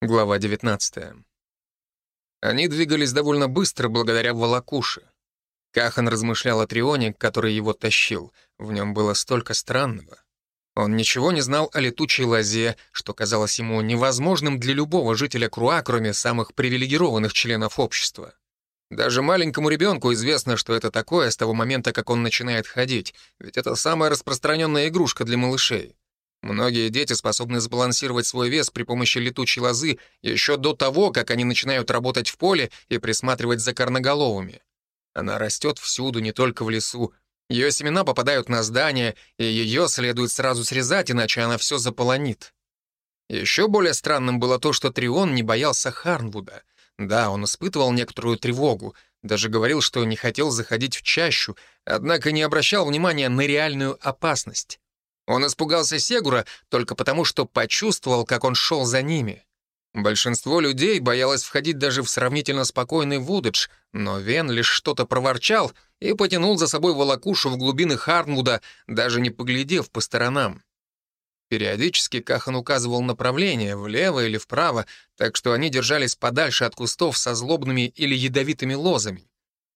Глава 19. Они двигались довольно быстро благодаря волокуше. Кахан размышлял о Трионе, который его тащил. В нем было столько странного. Он ничего не знал о летучей лозе, что казалось ему невозможным для любого жителя Круа, кроме самых привилегированных членов общества. Даже маленькому ребенку известно, что это такое с того момента, как он начинает ходить, ведь это самая распространенная игрушка для малышей. Многие дети способны сбалансировать свой вес при помощи летучей лозы еще до того, как они начинают работать в поле и присматривать за корноголовыми. Она растет всюду, не только в лесу. Ее семена попадают на здание, и ее следует сразу срезать, иначе она все заполонит. Еще более странным было то, что Трион не боялся Харнвуда. Да, он испытывал некоторую тревогу, даже говорил, что не хотел заходить в чащу, однако не обращал внимания на реальную опасность. Он испугался Сегура только потому, что почувствовал, как он шел за ними. Большинство людей боялось входить даже в сравнительно спокойный Вудедж, но Вен лишь что-то проворчал и потянул за собой волокушу в глубины Харнвуда, даже не поглядев по сторонам. Периодически Кахан указывал направление, влево или вправо, так что они держались подальше от кустов со злобными или ядовитыми лозами.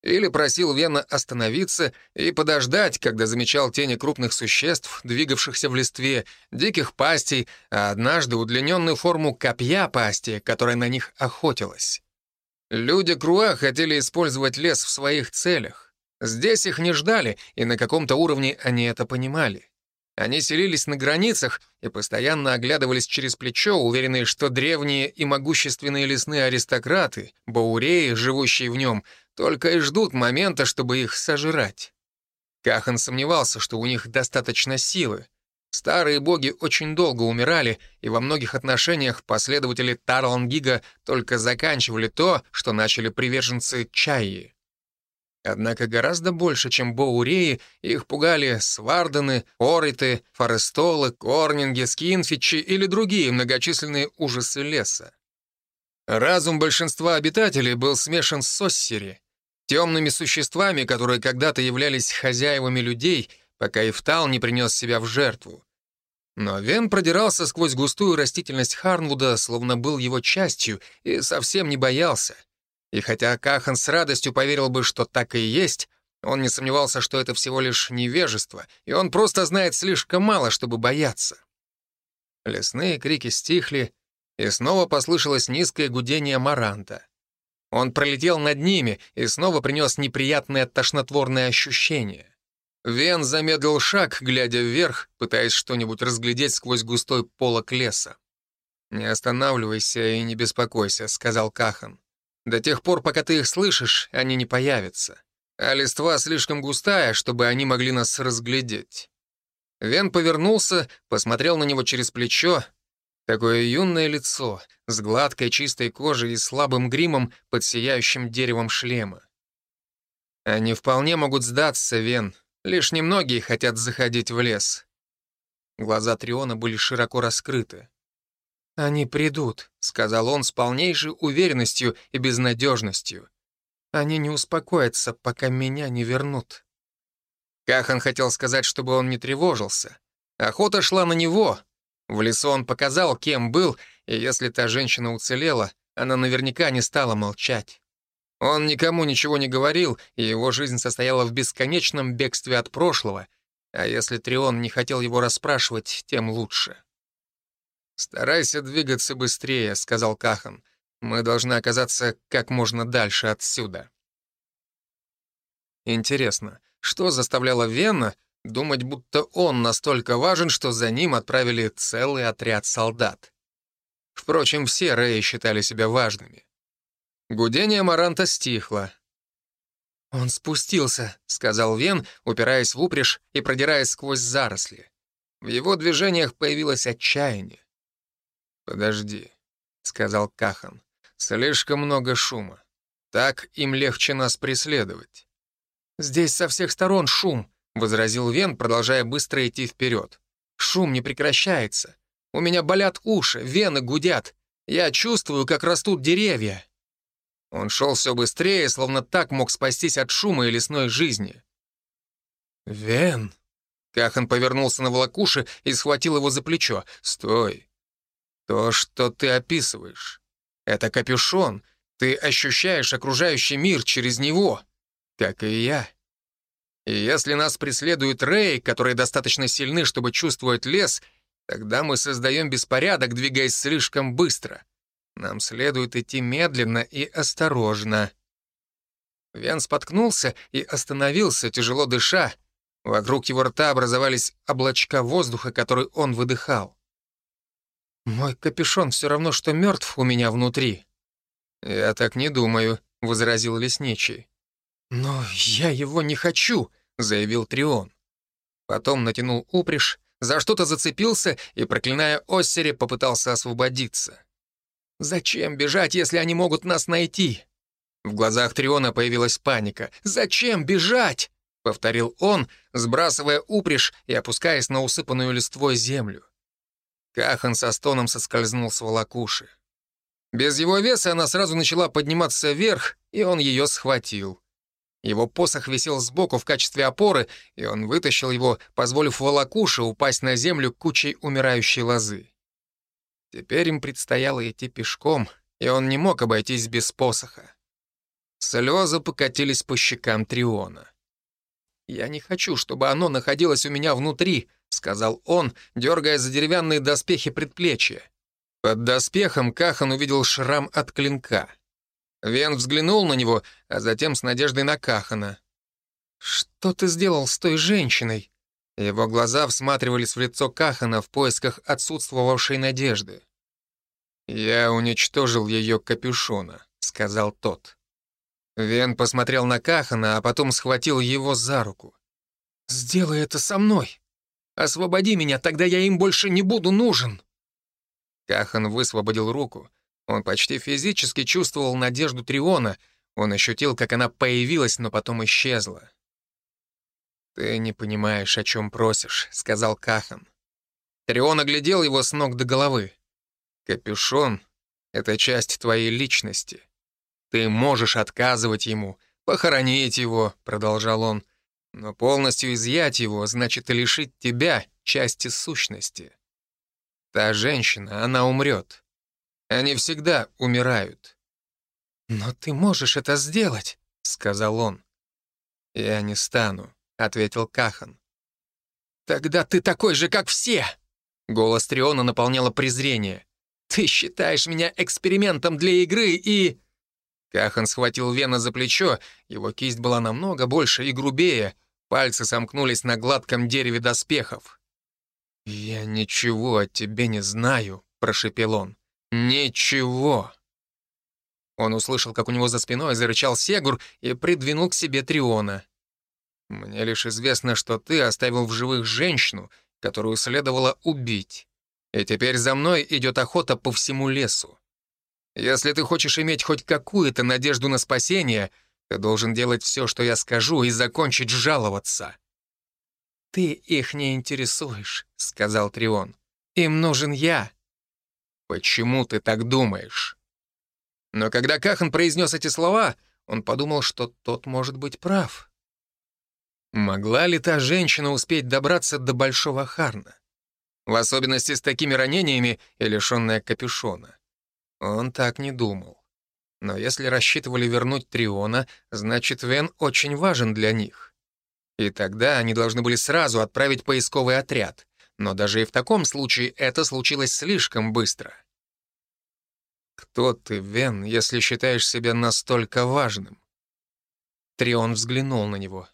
Или просил Вена остановиться и подождать, когда замечал тени крупных существ, двигавшихся в листве, диких пастей, а однажды удлиненную форму копья пасти, которая на них охотилась. Люди Круа хотели использовать лес в своих целях. Здесь их не ждали, и на каком-то уровне они это понимали. Они селились на границах и постоянно оглядывались через плечо, уверенные, что древние и могущественные лесные аристократы, бауреи, живущие в нем, только и ждут момента, чтобы их сожрать. Кахан сомневался, что у них достаточно силы. Старые боги очень долго умирали, и во многих отношениях последователи Тарлангига только заканчивали то, что начали приверженцы Чайи. Однако гораздо больше, чем Боуреи, их пугали свардены, ориты, форестолы, корнинги, скинфичи или другие многочисленные ужасы леса. Разум большинства обитателей был смешан с Соссери, темными существами, которые когда-то являлись хозяевами людей, пока Ифтал не принес себя в жертву. Но Вен продирался сквозь густую растительность Харнвуда, словно был его частью, и совсем не боялся. И хотя Кахан с радостью поверил бы, что так и есть, он не сомневался, что это всего лишь невежество, и он просто знает слишком мало, чтобы бояться. Лесные крики стихли, и снова послышалось низкое гудение маранта. Он пролетел над ними и снова принес неприятное тошнотворное ощущение. Вен замедлил шаг, глядя вверх, пытаясь что-нибудь разглядеть сквозь густой полок леса. «Не останавливайся и не беспокойся», — сказал Кахан. До тех пор, пока ты их слышишь, они не появятся. А листва слишком густая, чтобы они могли нас разглядеть». Вен повернулся, посмотрел на него через плечо. Такое юное лицо, с гладкой чистой кожей и слабым гримом под сияющим деревом шлема. Они вполне могут сдаться, Вен. Лишь немногие хотят заходить в лес. Глаза Триона были широко раскрыты. «Они придут», — сказал он с полнейшей уверенностью и безнадежностью. «Они не успокоятся, пока меня не вернут». Кахан хотел сказать, чтобы он не тревожился. Охота шла на него. В лесу он показал, кем был, и если та женщина уцелела, она наверняка не стала молчать. Он никому ничего не говорил, и его жизнь состояла в бесконечном бегстве от прошлого, а если Трион не хотел его расспрашивать, тем лучше. «Старайся двигаться быстрее», — сказал Кахан. «Мы должны оказаться как можно дальше отсюда». Интересно, что заставляло Венна думать, будто он настолько важен, что за ним отправили целый отряд солдат? Впрочем, все Рэи считали себя важными. Гудение Маранта стихло. «Он спустился», — сказал Вен, упираясь в упряжь и продираясь сквозь заросли. В его движениях появилось отчаяние. «Подожди», — сказал Кахан. «Слишком много шума. Так им легче нас преследовать». «Здесь со всех сторон шум», — возразил Вен, продолжая быстро идти вперед. «Шум не прекращается. У меня болят уши, вены гудят. Я чувствую, как растут деревья». Он шел все быстрее, словно так мог спастись от шума и лесной жизни. «Вен!» Кахан повернулся на волокуши и схватил его за плечо. «Стой! То, что ты описываешь. Это капюшон. Ты ощущаешь окружающий мир через него, как и я. И если нас преследует Рэй, которые достаточно сильны, чтобы чувствовать лес, тогда мы создаем беспорядок, двигаясь слишком быстро. Нам следует идти медленно и осторожно. Вен споткнулся и остановился, тяжело дыша. Вокруг его рта образовались облачка воздуха, который он выдыхал. «Мой капюшон все равно, что мертв у меня внутри». «Я так не думаю», — возразил лесничий. «Но я его не хочу», — заявил Трион. Потом натянул упряжь, за что-то зацепился и, проклиная Оссери, попытался освободиться. «Зачем бежать, если они могут нас найти?» В глазах Триона появилась паника. «Зачем бежать?» — повторил он, сбрасывая упряжь и опускаясь на усыпанную листвой землю. Кахан со стоном соскользнул с волокуши. Без его веса она сразу начала подниматься вверх, и он ее схватил. Его посох висел сбоку в качестве опоры, и он вытащил его, позволив волокуше упасть на землю кучей умирающей лозы. Теперь им предстояло идти пешком, и он не мог обойтись без посоха. Слезы покатились по щекам Триона. «Я не хочу, чтобы оно находилось у меня внутри», — сказал он, дергая за деревянные доспехи предплечья. Под доспехом Кахан увидел шрам от клинка. Вен взглянул на него, а затем с надеждой на Кахана. «Что ты сделал с той женщиной?» Его глаза всматривались в лицо Кахана в поисках отсутствовавшей надежды. «Я уничтожил ее капюшона», — сказал тот. Вен посмотрел на Кахана, а потом схватил его за руку. «Сделай это со мной. Освободи меня, тогда я им больше не буду нужен». Кахан высвободил руку, он почти физически чувствовал надежду Триона. Он ощутил, как она появилась, но потом исчезла. «Ты не понимаешь, о чем просишь», — сказал Кахан. Трион оглядел его с ног до головы. «Капюшон — это часть твоей личности. Ты можешь отказывать ему, похоронить его», — продолжал он, «но полностью изъять его значит лишить тебя части сущности. Та женщина, она умрет. Они всегда умирают. «Но ты можешь это сделать», — сказал он. «Я не стану», — ответил Кахан. «Тогда ты такой же, как все!» Голос Триона наполняло презрение. «Ты считаешь меня экспериментом для игры и...» Кахан схватил Вена за плечо, его кисть была намного больше и грубее, пальцы сомкнулись на гладком дереве доспехов. «Я ничего о тебе не знаю», — прошепел он. «Ничего!» Он услышал, как у него за спиной зарычал Сегур и придвинул к себе Триона. «Мне лишь известно, что ты оставил в живых женщину, которую следовало убить. И теперь за мной идет охота по всему лесу. Если ты хочешь иметь хоть какую-то надежду на спасение, ты должен делать все, что я скажу, и закончить жаловаться». «Ты их не интересуешь», — сказал Трион. «Им нужен я». «Почему ты так думаешь?» Но когда Кахан произнес эти слова, он подумал, что тот может быть прав. Могла ли та женщина успеть добраться до Большого Харна? В особенности с такими ранениями и лишенная капюшона. Он так не думал. Но если рассчитывали вернуть Триона, значит, Вен очень важен для них. И тогда они должны были сразу отправить поисковый отряд. Но даже и в таком случае это случилось слишком быстро. «Кто ты, Вен, если считаешь себя настолько важным?» Трион взглянул на него.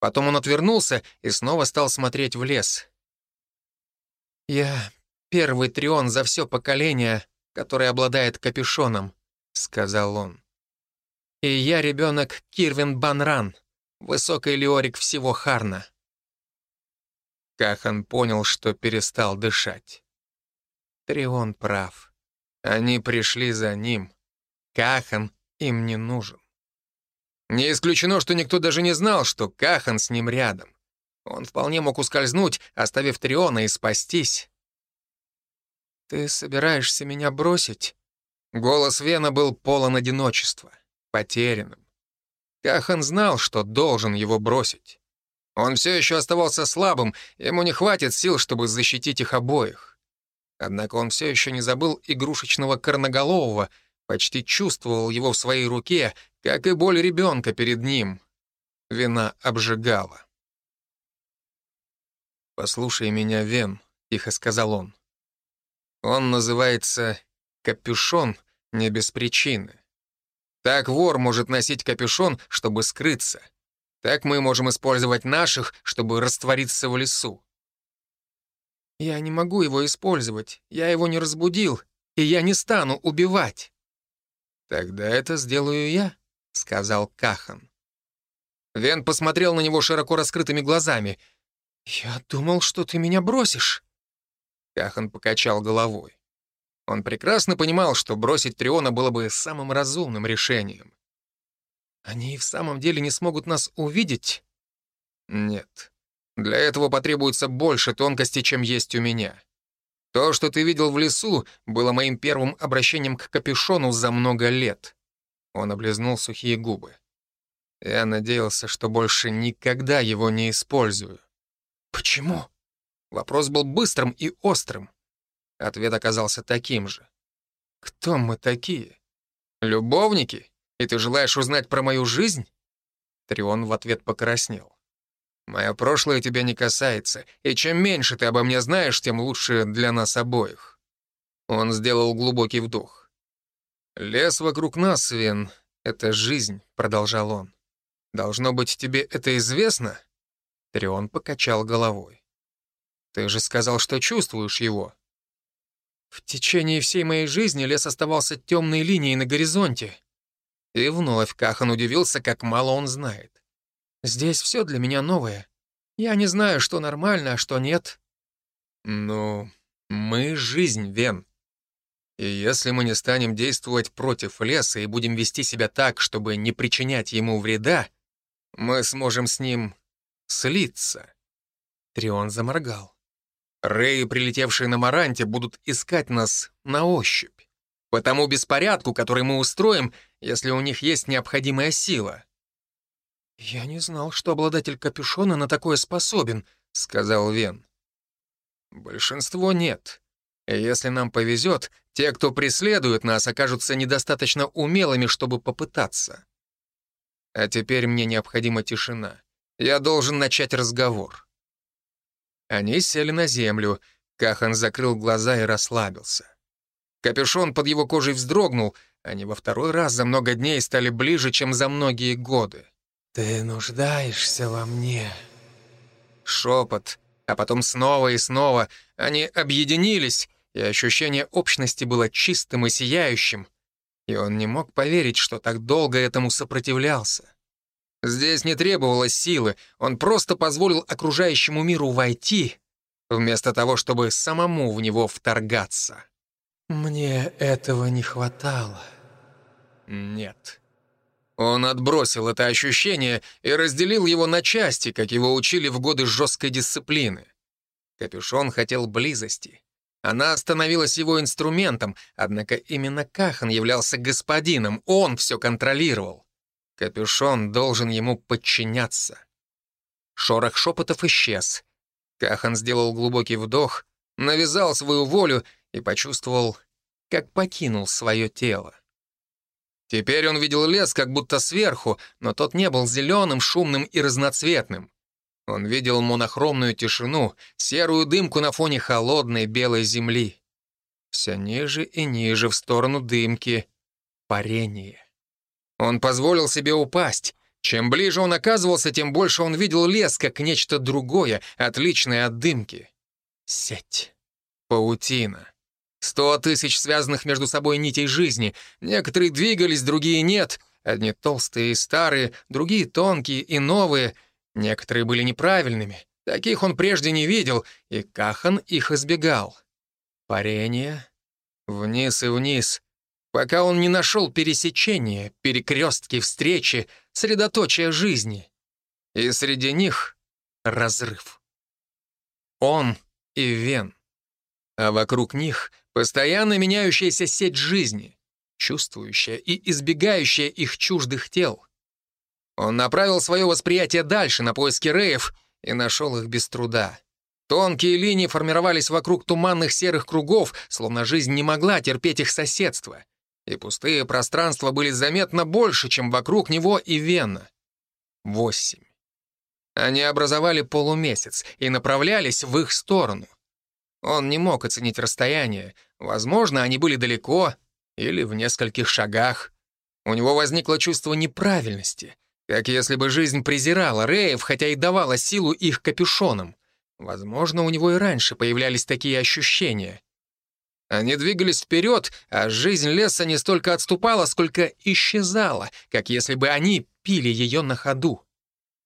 Потом он отвернулся и снова стал смотреть в лес. «Я первый Трион за все поколение, который обладает капюшоном», — сказал он. «И я ребенок Кирвин Банран, высокий леорик всего Харна». Кахан понял, что перестал дышать. Трион прав. Они пришли за ним. Кахан им не нужен. Не исключено, что никто даже не знал, что Кахан с ним рядом. Он вполне мог ускользнуть, оставив Триона и спастись. «Ты собираешься меня бросить?» Голос Вена был полон одиночества, потерянным. Кахан знал, что должен его бросить. Он все еще оставался слабым, ему не хватит сил, чтобы защитить их обоих. Однако он все еще не забыл игрушечного корноголового, почти чувствовал его в своей руке, как и боль ребенка перед ним. Вина обжигала. «Послушай меня, Вен», — тихо сказал он. «Он называется капюшон не без причины. Так вор может носить капюшон, чтобы скрыться. Так мы можем использовать наших, чтобы раствориться в лесу. Я не могу его использовать, я его не разбудил, и я не стану убивать. Тогда это сделаю я, сказал Кахан. Вен посмотрел на него широко раскрытыми глазами. «Я думал, что ты меня бросишь». Кахан покачал головой. Он прекрасно понимал, что бросить Триона было бы самым разумным решением. «Они в самом деле не смогут нас увидеть?» «Нет. Для этого потребуется больше тонкости, чем есть у меня. То, что ты видел в лесу, было моим первым обращением к капюшону за много лет». Он облизнул сухие губы. Я надеялся, что больше никогда его не использую. «Почему?» Вопрос был быстрым и острым. Ответ оказался таким же. «Кто мы такие? Любовники? И ты желаешь узнать про мою жизнь?» Трион в ответ покраснел. «Мое прошлое тебя не касается, и чем меньше ты обо мне знаешь, тем лучше для нас обоих». Он сделал глубокий вдох. «Лес вокруг нас, Вен, — это жизнь», — продолжал он. «Должно быть, тебе это известно?» Трион покачал головой. «Ты же сказал, что чувствуешь его». «В течение всей моей жизни лес оставался темной линией на горизонте». И вновь Кахан удивился, как мало он знает. Здесь все для меня новое. Я не знаю, что нормально, а что нет». «Ну, мы — жизнь, Вен. И если мы не станем действовать против леса и будем вести себя так, чтобы не причинять ему вреда, мы сможем с ним слиться». Трион заморгал. Реи, прилетевшие на Маранте, будут искать нас на ощупь. По тому беспорядку, который мы устроим, если у них есть необходимая сила. «Я не знал, что обладатель капюшона на такое способен», — сказал Вен. «Большинство нет. Если нам повезет, те, кто преследует нас, окажутся недостаточно умелыми, чтобы попытаться. А теперь мне необходима тишина. Я должен начать разговор». Они сели на землю. Кахан закрыл глаза и расслабился. Капюшон под его кожей вздрогнул. Они во второй раз за много дней стали ближе, чем за многие годы. «Ты нуждаешься во мне». Шепот, а потом снова и снова. Они объединились, и ощущение общности было чистым и сияющим. И он не мог поверить, что так долго этому сопротивлялся. Здесь не требовалось силы, он просто позволил окружающему миру войти, вместо того, чтобы самому в него вторгаться. «Мне этого не хватало». «Нет». Он отбросил это ощущение и разделил его на части, как его учили в годы жесткой дисциплины. Капюшон хотел близости. Она становилась его инструментом, однако именно Кахан являлся господином, он все контролировал. Капюшон должен ему подчиняться. Шорох шепотов исчез. Кахан сделал глубокий вдох, навязал свою волю и почувствовал, как покинул свое тело. Теперь он видел лес как будто сверху, но тот не был зеленым, шумным и разноцветным. Он видел монохромную тишину, серую дымку на фоне холодной белой земли. Все ниже и ниже в сторону дымки. Парение. Он позволил себе упасть. Чем ближе он оказывался, тем больше он видел лес как нечто другое, отличное от дымки. Сеть. Паутина. Сто тысяч связанных между собой нитей жизни. Некоторые двигались, другие нет. Одни толстые и старые, другие тонкие и новые. Некоторые были неправильными. Таких он прежде не видел, и Кахан их избегал. Парение. Вниз и вниз. Пока он не нашел пересечения, перекрестки, встречи, средоточия жизни. И среди них — разрыв. Он и Вен. А вокруг них Постоянно меняющаяся сеть жизни, чувствующая и избегающая их чуждых тел. Он направил свое восприятие дальше, на поиски Реев, и нашел их без труда. Тонкие линии формировались вокруг туманных серых кругов, словно жизнь не могла терпеть их соседство. И пустые пространства были заметно больше, чем вокруг него и Вена. Восемь. Они образовали полумесяц и направлялись в их сторону. Он не мог оценить расстояние. Возможно, они были далеко или в нескольких шагах. У него возникло чувство неправильности, как если бы жизнь презирала Реев, хотя и давала силу их капюшонам. Возможно, у него и раньше появлялись такие ощущения. Они двигались вперед, а жизнь леса не столько отступала, сколько исчезала, как если бы они пили ее на ходу.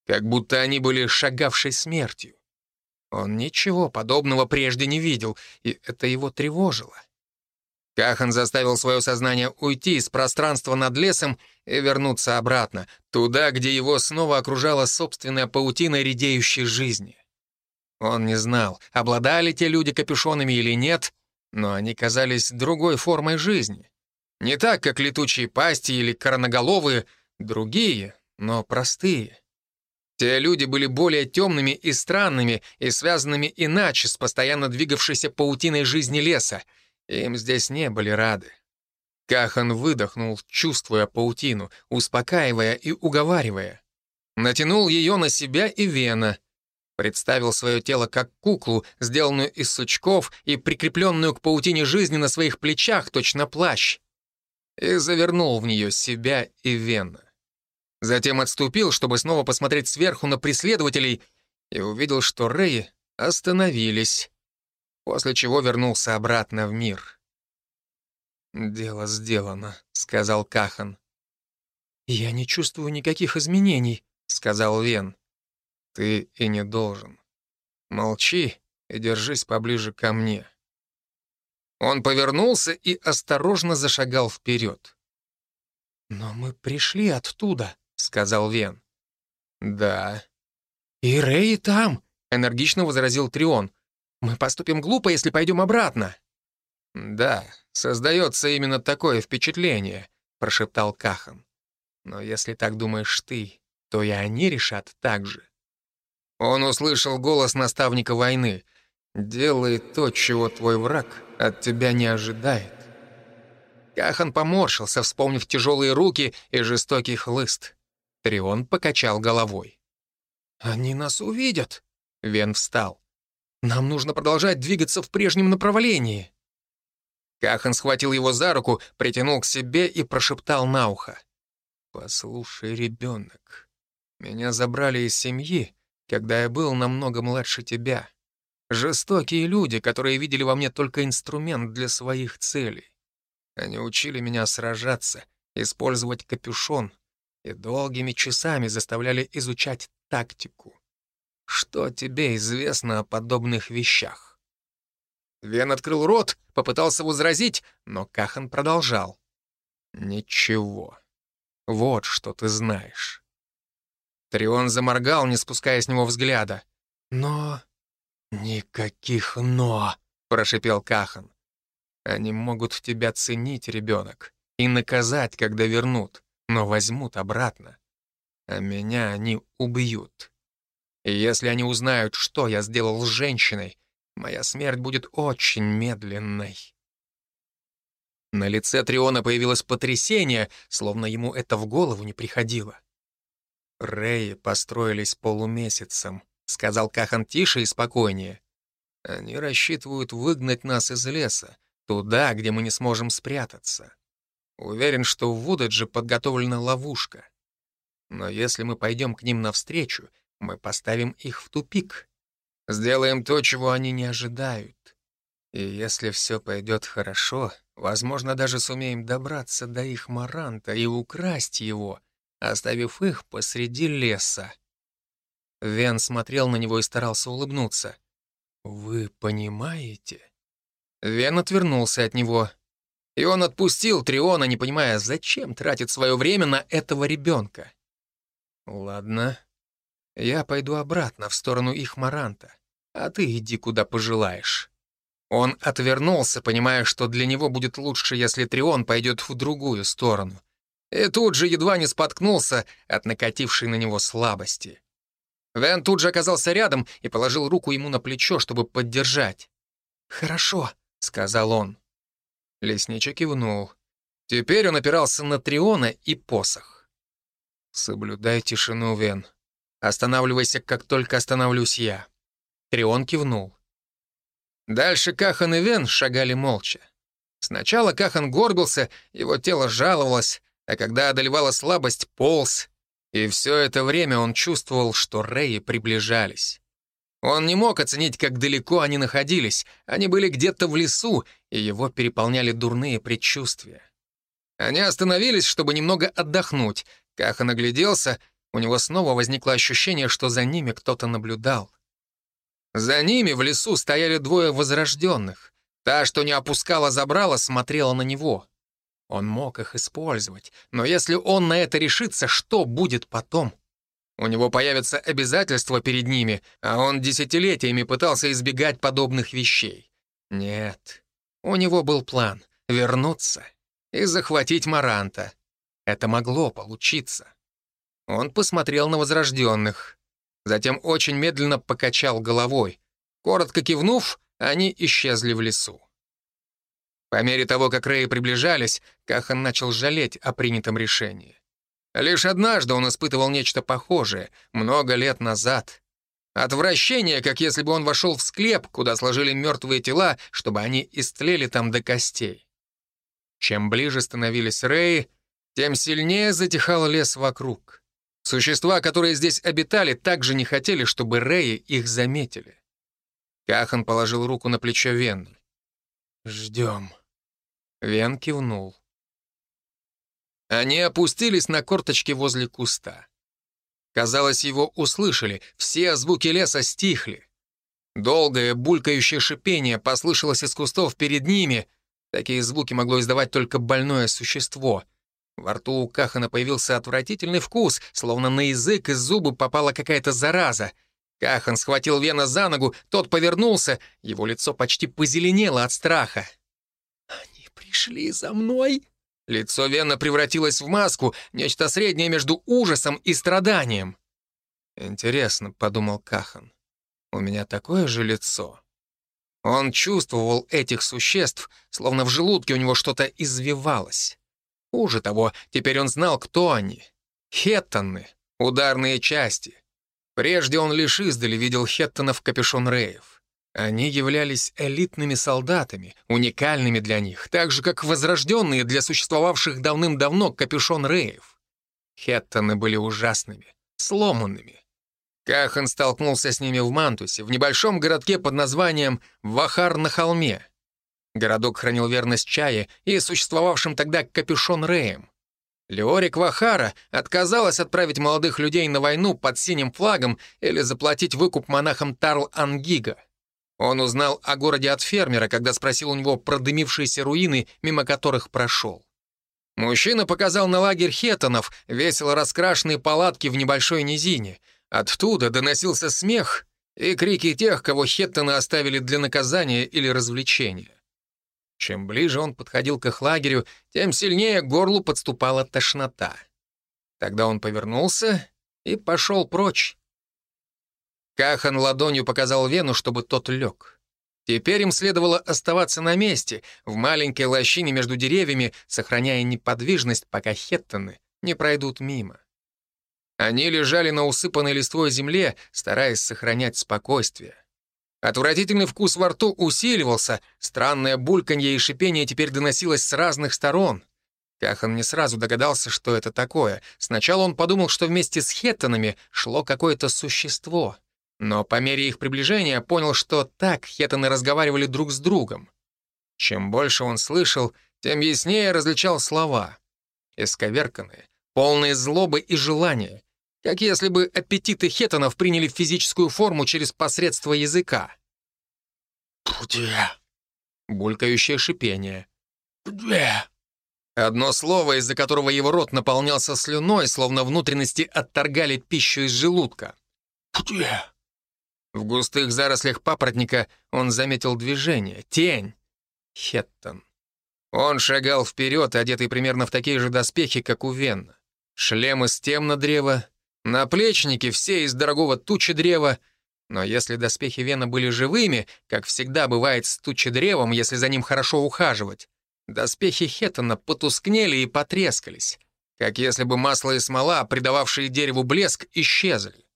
Как будто они были шагавшей смертью. Он ничего подобного прежде не видел, и это его тревожило. Кахан заставил свое сознание уйти из пространства над лесом и вернуться обратно, туда, где его снова окружала собственная паутина редеющей жизни. Он не знал, обладали те люди капюшонами или нет, но они казались другой формой жизни. Не так, как летучие пасти или короноголовые, другие, но простые. Те люди были более темными и странными и связанными иначе с постоянно двигавшейся паутиной жизни леса. Им здесь не были рады. Кахан выдохнул, чувствуя паутину, успокаивая и уговаривая. Натянул ее на себя и вена — Представил свое тело как куклу, сделанную из сучков и прикрепленную к паутине жизни на своих плечах, точно плащ. И завернул в нее себя и Вена. Затем отступил, чтобы снова посмотреть сверху на преследователей, и увидел, что Рэй остановились, после чего вернулся обратно в мир. «Дело сделано», — сказал Кахан. «Я не чувствую никаких изменений», — сказал Вен. Ты и не должен. Молчи и держись поближе ко мне. Он повернулся и осторожно зашагал вперед. «Но мы пришли оттуда», — сказал Вен. «Да». «И Рэй там», — энергично возразил Трион. «Мы поступим глупо, если пойдем обратно». «Да, создается именно такое впечатление», — прошептал Кахан. «Но если так думаешь ты, то и они решат так же. Он услышал голос наставника войны. «Делай то, чего твой враг от тебя не ожидает». Кахан поморщился, вспомнив тяжелые руки и жестокий хлыст. Трион покачал головой. «Они нас увидят!» Вен встал. «Нам нужно продолжать двигаться в прежнем направлении!» Кахан схватил его за руку, притянул к себе и прошептал на ухо. «Послушай, ребенок, меня забрали из семьи, когда я был намного младше тебя. Жестокие люди, которые видели во мне только инструмент для своих целей. Они учили меня сражаться, использовать капюшон и долгими часами заставляли изучать тактику. Что тебе известно о подобных вещах?» Вен открыл рот, попытался возразить, но Кахан продолжал. «Ничего. Вот что ты знаешь. Трион заморгал, не спуская с него взгляда. «Но...» «Никаких «но», — прошипел Кахан. «Они могут тебя ценить, ребенок, и наказать, когда вернут, но возьмут обратно. А меня они убьют. И если они узнают, что я сделал с женщиной, моя смерть будет очень медленной». На лице Триона появилось потрясение, словно ему это в голову не приходило. «Реи построились полумесяцем», — сказал Кахан тише и спокойнее. «Они рассчитывают выгнать нас из леса, туда, где мы не сможем спрятаться. Уверен, что в Вудедже подготовлена ловушка. Но если мы пойдем к ним навстречу, мы поставим их в тупик. Сделаем то, чего они не ожидают. И если все пойдет хорошо, возможно, даже сумеем добраться до их маранта и украсть его, оставив их посреди леса. Вен смотрел на него и старался улыбнуться. «Вы понимаете?» Вен отвернулся от него. И он отпустил Триона, не понимая, зачем тратит свое время на этого ребенка. «Ладно, я пойду обратно в сторону их Маранта, а ты иди куда пожелаешь». Он отвернулся, понимая, что для него будет лучше, если Трион пойдет в другую сторону — и тут же едва не споткнулся от накатившей на него слабости. Вен тут же оказался рядом и положил руку ему на плечо, чтобы поддержать. «Хорошо», — сказал он. Лесничий кивнул. Теперь он опирался на Триона и посох. «Соблюдай тишину, Вен. Останавливайся, как только остановлюсь я». Трион кивнул. Дальше Кахан и Вен шагали молча. Сначала Кахан горбился, его тело жаловалось, а когда одолевала слабость, полз. И все это время он чувствовал, что Реи приближались. Он не мог оценить, как далеко они находились. Они были где-то в лесу, и его переполняли дурные предчувствия. Они остановились, чтобы немного отдохнуть. Кахан огляделся, у него снова возникло ощущение, что за ними кто-то наблюдал. За ними в лесу стояли двое возрожденных. Та, что не опускала забрала, смотрела на него. Он мог их использовать, но если он на это решится, что будет потом? У него появятся обязательства перед ними, а он десятилетиями пытался избегать подобных вещей. Нет, у него был план — вернуться и захватить Маранта. Это могло получиться. Он посмотрел на возрожденных. Затем очень медленно покачал головой. Коротко кивнув, они исчезли в лесу. По мере того, как Рэй приближались, Кахан начал жалеть о принятом решении. Лишь однажды он испытывал нечто похожее, много лет назад. Отвращение, как если бы он вошел в склеп, куда сложили мертвые тела, чтобы они истлели там до костей. Чем ближе становились Рэи, тем сильнее затихал лес вокруг. Существа, которые здесь обитали, также не хотели, чтобы Рэи их заметили. Кахан положил руку на плечо Венны. «Ждем». Вен кивнул. Они опустились на корточки возле куста. Казалось, его услышали, все звуки леса стихли. Долгое булькающее шипение послышалось из кустов перед ними. Такие звуки могло издавать только больное существо. Во рту у Кахана появился отвратительный вкус, словно на язык и зубы попала какая-то зараза. Кахан схватил Вена за ногу, тот повернулся, его лицо почти позеленело от страха пришли за мной?» Лицо Вена превратилось в маску, нечто среднее между ужасом и страданием. «Интересно», — подумал Кахан, — «у меня такое же лицо». Он чувствовал этих существ, словно в желудке у него что-то извивалось. Хуже того, теперь он знал, кто они. Хеттоны, ударные части. Прежде он лишь издали видел хеттонов капюшон Реев. Они являлись элитными солдатами, уникальными для них, так же, как возрожденные для существовавших давным-давно капюшон Реев. Хеттоны были ужасными, сломанными. Кахан столкнулся с ними в Мантусе, в небольшом городке под названием Вахар на холме. Городок хранил верность Чае и существовавшим тогда капюшон Реем. Леорик Вахара отказалась отправить молодых людей на войну под синим флагом или заплатить выкуп монахам Тарл Ангига — он узнал о городе от фермера, когда спросил у него про дымившиеся руины, мимо которых прошел. Мужчина показал на лагерь хеттонов, весело раскрашенные палатки в небольшой низине. Оттуда доносился смех и крики тех, кого хеттоны оставили для наказания или развлечения. Чем ближе он подходил к их лагерю, тем сильнее горлу подступала тошнота. Тогда он повернулся и пошел прочь. Кахан ладонью показал Вену, чтобы тот лег. Теперь им следовало оставаться на месте, в маленькой лощине между деревьями, сохраняя неподвижность, пока хеттоны не пройдут мимо. Они лежали на усыпанной листвой земле, стараясь сохранять спокойствие. Отвратительный вкус во рту усиливался, странное бульканье и шипение теперь доносилось с разных сторон. Кахан не сразу догадался, что это такое. Сначала он подумал, что вместе с хеттонами шло какое-то существо — но по мере их приближения понял, что так хеттоны разговаривали друг с другом. Чем больше он слышал, тем яснее различал слова. Исковерканные, полные злобы и желания, как если бы аппетиты хеттонов приняли физическую форму через посредство языка. «Где?» Булькающее шипение. «Где?» Одно слово, из-за которого его рот наполнялся слюной, словно внутренности отторгали пищу из желудка. «Где?» В густых зарослях папоротника он заметил движение, тень. Хеттон. Он шагал вперед, одетый примерно в такие же доспехи, как у Венна. Шлем из темно древа, Наплечники все из дорогого тучи древа, но если доспехи Вена были живыми, как всегда бывает с тучи древом, если за ним хорошо ухаживать, доспехи Хеттона потускнели и потрескались, как если бы масло и смола, придававшие дереву блеск, исчезли.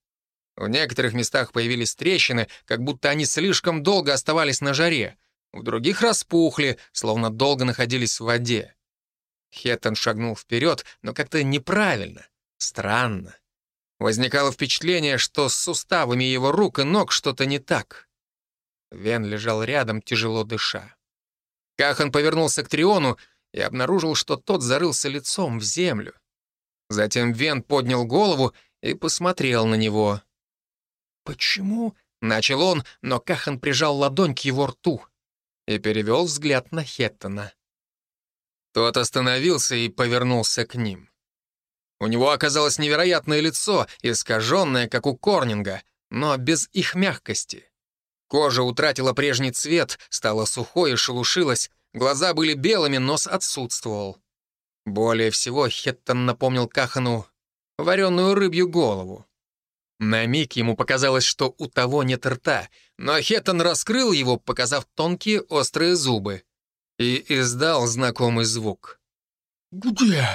В некоторых местах появились трещины, как будто они слишком долго оставались на жаре, в других распухли, словно долго находились в воде. Хеттон шагнул вперед, но как-то неправильно, странно. Возникало впечатление, что с суставами его рук и ног что-то не так. Вен лежал рядом, тяжело дыша. Кахан повернулся к Триону и обнаружил, что тот зарылся лицом в землю. Затем Вен поднял голову и посмотрел на него. «Почему?» — начал он, но Кахан прижал ладонь к его рту и перевел взгляд на Хеттона. Тот остановился и повернулся к ним. У него оказалось невероятное лицо, искаженное, как у Корнинга, но без их мягкости. Кожа утратила прежний цвет, стала сухой и шелушилась, глаза были белыми, нос отсутствовал. Более всего Хеттон напомнил Кахану вареную рыбью голову. На миг ему показалось, что у того нет рта, но Хеттон раскрыл его, показав тонкие острые зубы, и издал знакомый звук. «Где?»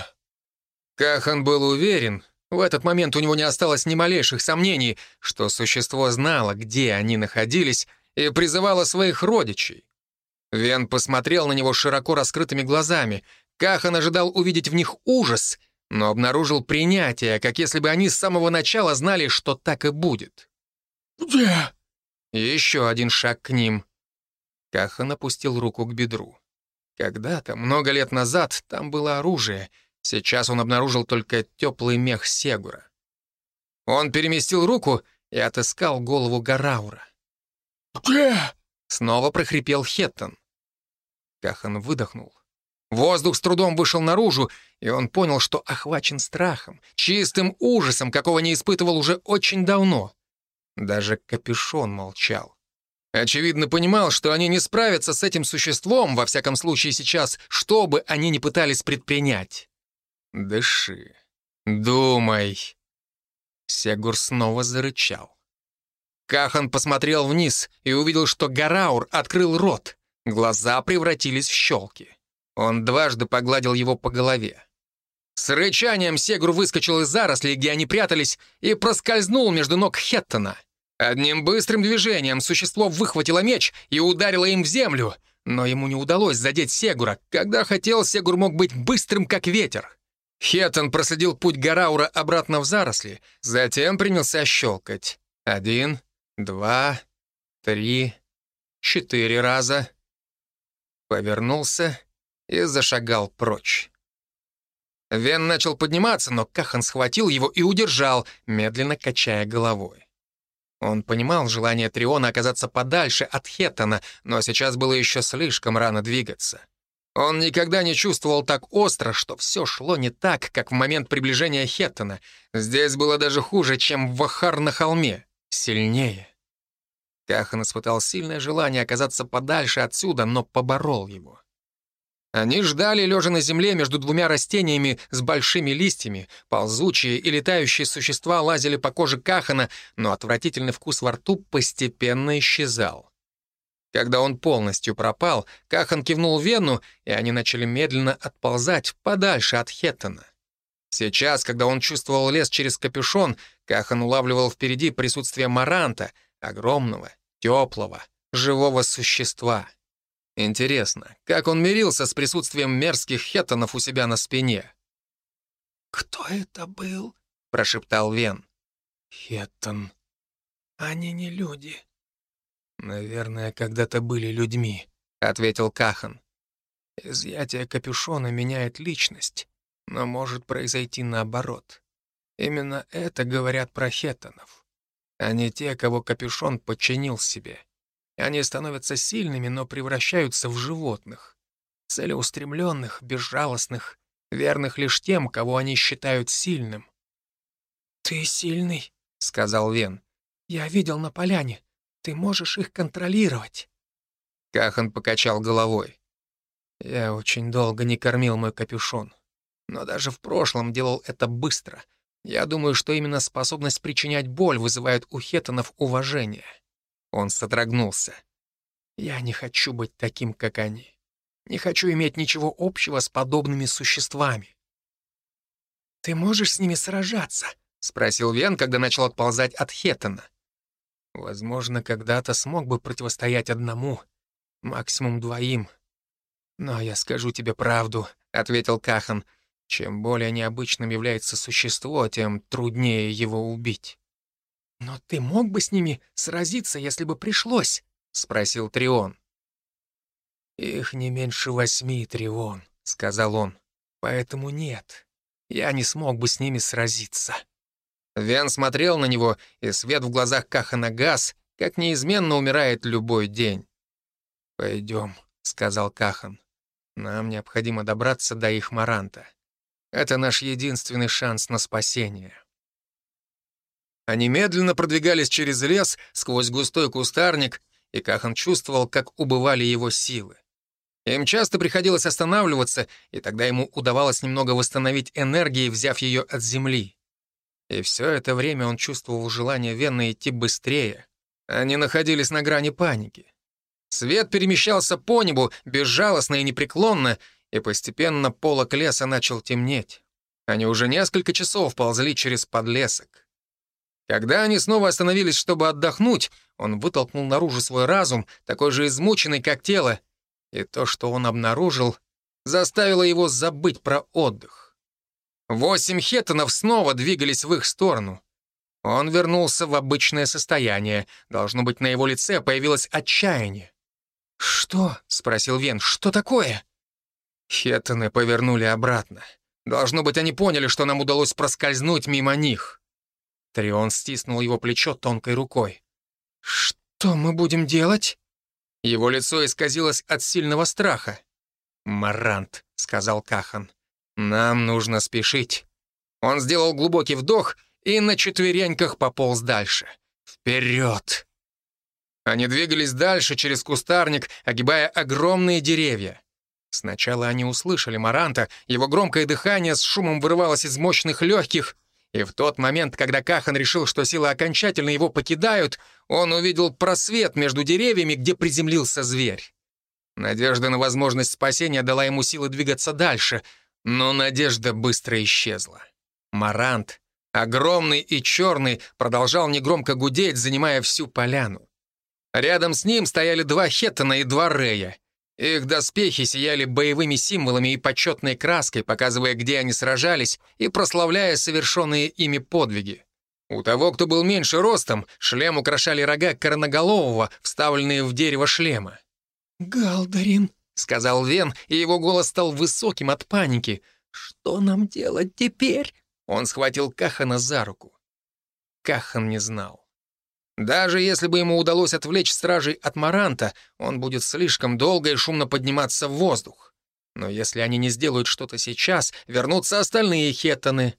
Кахан был уверен, в этот момент у него не осталось ни малейших сомнений, что существо знало, где они находились, и призывало своих родичей. Вен посмотрел на него широко раскрытыми глазами. Кахан ожидал увидеть в них ужас — но обнаружил принятие, как если бы они с самого начала знали, что так и будет. «Где?» еще один шаг к ним. Кахан опустил руку к бедру. Когда-то, много лет назад, там было оружие. Сейчас он обнаружил только теплый мех Сегура. Он переместил руку и отыскал голову Гараура. «Где?» — снова прохрипел Хеттон. Кахан выдохнул. Воздух с трудом вышел наружу, и он понял, что охвачен страхом, чистым ужасом, какого не испытывал уже очень давно. Даже капюшон молчал. Очевидно, понимал, что они не справятся с этим существом, во всяком случае сейчас, что бы они ни пытались предпринять. «Дыши, думай». Сегур снова зарычал. Кахан посмотрел вниз и увидел, что Гараур открыл рот. Глаза превратились в щелки. Он дважды погладил его по голове. С рычанием Сегур выскочил из зарослей, где они прятались, и проскользнул между ног Хеттона. Одним быстрым движением существо выхватило меч и ударило им в землю, но ему не удалось задеть Сегура. Когда хотел, Сегур мог быть быстрым, как ветер. Хеттон проследил путь Гараура обратно в заросли, затем принялся щелкать. Один, два, три, четыре раза. Повернулся и зашагал прочь. Вен начал подниматься, но Кахан схватил его и удержал, медленно качая головой. Он понимал желание Триона оказаться подальше от Хеттона, но сейчас было еще слишком рано двигаться. Он никогда не чувствовал так остро, что все шло не так, как в момент приближения Хеттона. Здесь было даже хуже, чем в Вахар на холме. Сильнее. Кахан испытал сильное желание оказаться подальше отсюда, но поборол его. Они ждали, лежа на земле между двумя растениями с большими листьями. Ползучие и летающие существа лазили по коже Кахана, но отвратительный вкус во рту постепенно исчезал. Когда он полностью пропал, Кахан кивнул Вену, и они начали медленно отползать подальше от Хеттона. Сейчас, когда он чувствовал лес через капюшон, Кахан улавливал впереди присутствие Маранта, огромного, теплого, живого существа — Интересно, как он мирился с присутствием мерзких хеттонов у себя на спине? «Кто это был?» — прошептал Вен. «Хеттон. Они не люди». «Наверное, когда-то были людьми», — ответил Кахан. «Изъятие капюшона меняет личность, но может произойти наоборот. Именно это говорят про хеттонов. Они те, кого капюшон подчинил себе. Они становятся сильными, но превращаются в животных. Целеустремленных, безжалостных, верных лишь тем, кого они считают сильным. «Ты сильный», — сказал Вен. «Я видел на поляне. Ты можешь их контролировать». Кахан покачал головой. «Я очень долго не кормил мой капюшон. Но даже в прошлом делал это быстро. Я думаю, что именно способность причинять боль вызывает у хеттонов уважение. Он содрогнулся. Я не хочу быть таким, как они. Не хочу иметь ничего общего с подобными существами. «Ты можешь с ними сражаться?» — спросил Вен, когда начал отползать от Хеттона. «Возможно, когда-то смог бы противостоять одному, максимум двоим. Но я скажу тебе правду», — ответил Кахан. «Чем более необычным является существо, тем труднее его убить». «Но ты мог бы с ними сразиться, если бы пришлось?» — спросил Трион. «Их не меньше восьми, Трион», — сказал он. «Поэтому нет, я не смог бы с ними сразиться». Вен смотрел на него, и свет в глазах Кахана гас, как неизменно умирает любой день. «Пойдем», — сказал Кахан. «Нам необходимо добраться до их Маранта. Это наш единственный шанс на спасение». Они медленно продвигались через лес, сквозь густой кустарник, и Кахан чувствовал, как убывали его силы. Им часто приходилось останавливаться, и тогда ему удавалось немного восстановить энергии, взяв ее от земли. И все это время он чувствовал желание Венны идти быстрее. Они находились на грани паники. Свет перемещался по небу, безжалостно и непреклонно, и постепенно полок леса начал темнеть. Они уже несколько часов ползли через подлесок. Когда они снова остановились, чтобы отдохнуть, он вытолкнул наружу свой разум, такой же измученный, как тело, и то, что он обнаружил, заставило его забыть про отдых. Восемь хеттонов снова двигались в их сторону. Он вернулся в обычное состояние. Должно быть, на его лице появилось отчаяние. «Что?» — спросил Вен. «Что такое?» Хеттоны повернули обратно. Должно быть, они поняли, что нам удалось проскользнуть мимо них. Трион стиснул его плечо тонкой рукой. «Что мы будем делать?» Его лицо исказилось от сильного страха. «Марант», — сказал Кахан, — «нам нужно спешить». Он сделал глубокий вдох и на четвереньках пополз дальше. «Вперед!» Они двигались дальше через кустарник, огибая огромные деревья. Сначала они услышали Маранта, его громкое дыхание с шумом вырывалось из мощных легких — и в тот момент, когда Кахан решил, что силы окончательно его покидают, он увидел просвет между деревьями, где приземлился зверь. Надежда на возможность спасения дала ему силы двигаться дальше, но надежда быстро исчезла. Марант, огромный и черный, продолжал негромко гудеть, занимая всю поляну. Рядом с ним стояли два Хеттона и два Рея — их доспехи сияли боевыми символами и почетной краской, показывая, где они сражались, и прославляя совершенные ими подвиги. У того, кто был меньше ростом, шлем украшали рога короноголового, вставленные в дерево шлема. «Галдарин», — сказал Вен, и его голос стал высоким от паники. «Что нам делать теперь?» Он схватил Кахана за руку. Кахан не знал. Даже если бы ему удалось отвлечь стражей от Маранта, он будет слишком долго и шумно подниматься в воздух. Но если они не сделают что-то сейчас, вернутся остальные хеттоны.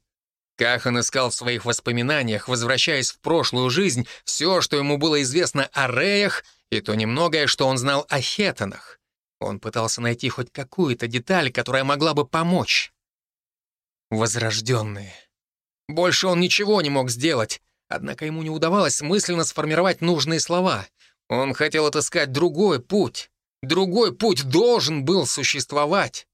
Кахан искал в своих воспоминаниях, возвращаясь в прошлую жизнь, все, что ему было известно о Реях, и то немногое, что он знал о хеттонах. Он пытался найти хоть какую-то деталь, которая могла бы помочь. Возрожденные. Больше он ничего не мог сделать. Однако ему не удавалось мысленно сформировать нужные слова. Он хотел отыскать другой путь. Другой путь должен был существовать.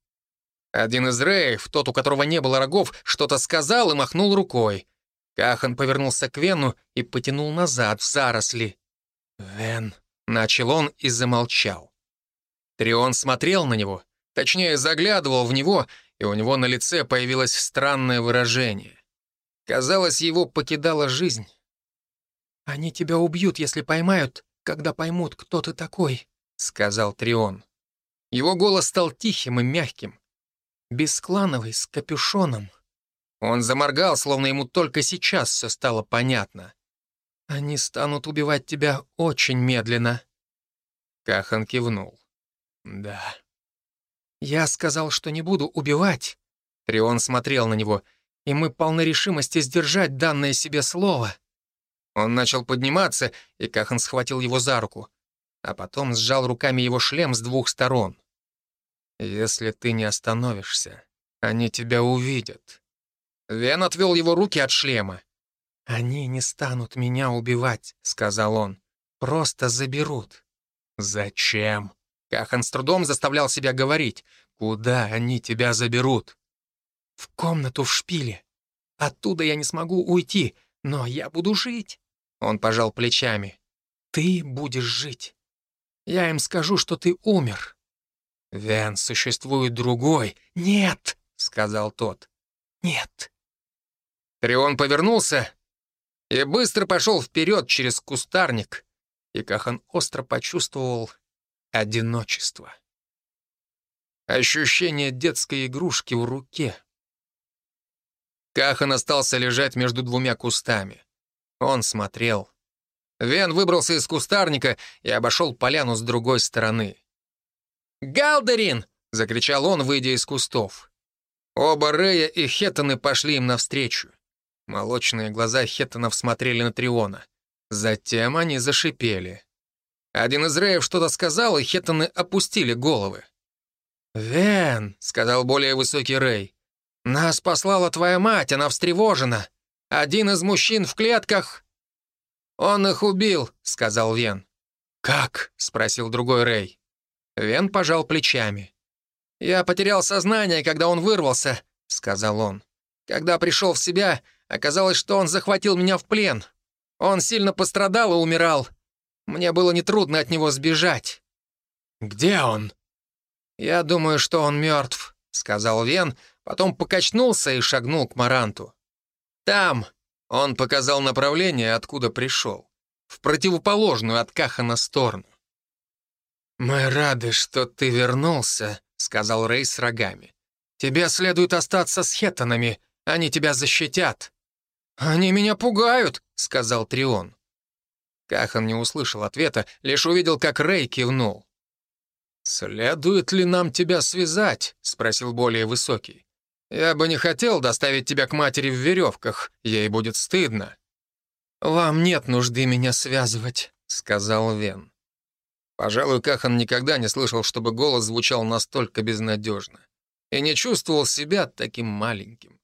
Один из рейв, тот, у которого не было рогов, что-то сказал и махнул рукой. Кахан повернулся к Вену и потянул назад в заросли. «Вен», — начал он и замолчал. Трион смотрел на него, точнее, заглядывал в него, и у него на лице появилось странное выражение. Казалось, его покидала жизнь. «Они тебя убьют, если поймают, когда поймут, кто ты такой», — сказал Трион. Его голос стал тихим и мягким. Бесклановый, с капюшоном. Он заморгал, словно ему только сейчас все стало понятно. «Они станут убивать тебя очень медленно». Кахан кивнул. «Да». «Я сказал, что не буду убивать». Трион смотрел на него — и мы полны решимости сдержать данное себе слово». Он начал подниматься, и Кахан схватил его за руку, а потом сжал руками его шлем с двух сторон. «Если ты не остановишься, они тебя увидят. Вен отвел его руки от шлема. «Они не станут меня убивать», — сказал он. «Просто заберут». «Зачем?» Кахан с трудом заставлял себя говорить. «Куда они тебя заберут?» «В комнату в шпиле. Оттуда я не смогу уйти, но я буду жить». Он пожал плечами. «Ты будешь жить. Я им скажу, что ты умер». «Вен, существует другой». «Нет», — сказал тот. «Нет». Трион повернулся и быстро пошел вперед через кустарник, и Кахан остро почувствовал одиночество. Ощущение детской игрушки в руке. Кахан остался лежать между двумя кустами. Он смотрел. Вен выбрался из кустарника и обошел поляну с другой стороны. «Галдерин!» — закричал он, выйдя из кустов. Оба Рея и Хеттоны пошли им навстречу. Молочные глаза Хеттонов смотрели на Триона. Затем они зашипели. Один из Реев что-то сказал, и Хеттоны опустили головы. «Вен», — сказал более высокий Рей, — «нас послала твоя мать, она встревожена. Один из мужчин в клетках...» «Он их убил», — сказал Вен. «Как?» — спросил другой Рей. Вен пожал плечами. «Я потерял сознание, когда он вырвался», — сказал он. «Когда пришел в себя, оказалось, что он захватил меня в плен. Он сильно пострадал и умирал. Мне было нетрудно от него сбежать». «Где он?» «Я думаю, что он мертв», — сказал Вен, потом покачнулся и шагнул к Маранту. «Там!» — он показал направление, откуда пришел. В противоположную от Кахана сторону. «Мы рады, что ты вернулся», — сказал Рей с рогами. «Тебе следует остаться с хеттонами, они тебя защитят». «Они меня пугают», — сказал Трион. Кахан не услышал ответа, лишь увидел, как Рей кивнул. «Следует ли нам тебя связать?» — спросил более высокий. «Я бы не хотел доставить тебя к матери в веревках, ей будет стыдно». «Вам нет нужды меня связывать», — сказал Вен. Пожалуй, Кахан никогда не слышал, чтобы голос звучал настолько безнадежно. И не чувствовал себя таким маленьким.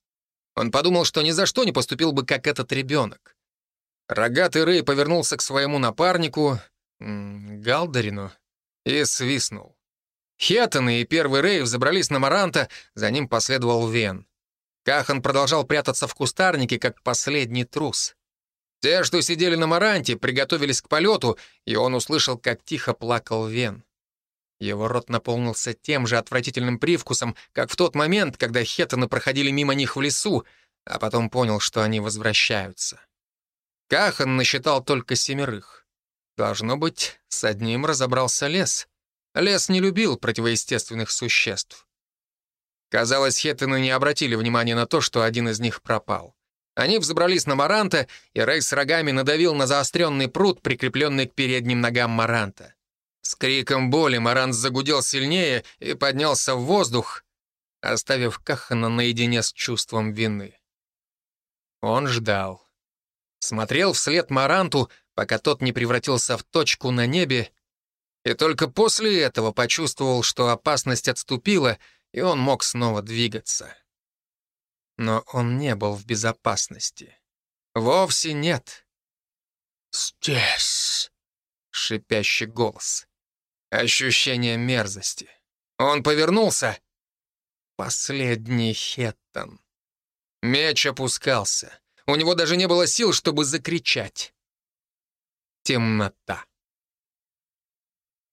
Он подумал, что ни за что не поступил бы, как этот ребенок. Рогатый Рэй повернулся к своему напарнику, Галдарину, и свистнул. Хеттон и первый Рэй взобрались на Маранта, за ним последовал Вен. Кахан продолжал прятаться в кустарнике, как последний трус. Те, что сидели на Маранте, приготовились к полету, и он услышал, как тихо плакал Вен. Его рот наполнился тем же отвратительным привкусом, как в тот момент, когда хеттоны проходили мимо них в лесу, а потом понял, что они возвращаются. Кахан насчитал только семерых. Должно быть, с одним разобрался лес. Лес не любил противоестественных существ. Казалось, хеттоны не обратили внимания на то, что один из них пропал. Они взобрались на Маранта, и Рэй с рогами надавил на заостренный пруд, прикрепленный к передним ногам Маранта. С криком боли Марант загудел сильнее и поднялся в воздух, оставив Кахана наедине с чувством вины. Он ждал. Смотрел вслед Маранту, пока тот не превратился в точку на небе, и только после этого почувствовал, что опасность отступила, и он мог снова двигаться. Но он не был в безопасности. Вовсе нет. «Здесь!» — шипящий голос. Ощущение мерзости. Он повернулся. Последний Хеттон. Меч опускался. У него даже не было сил, чтобы закричать. Темнота.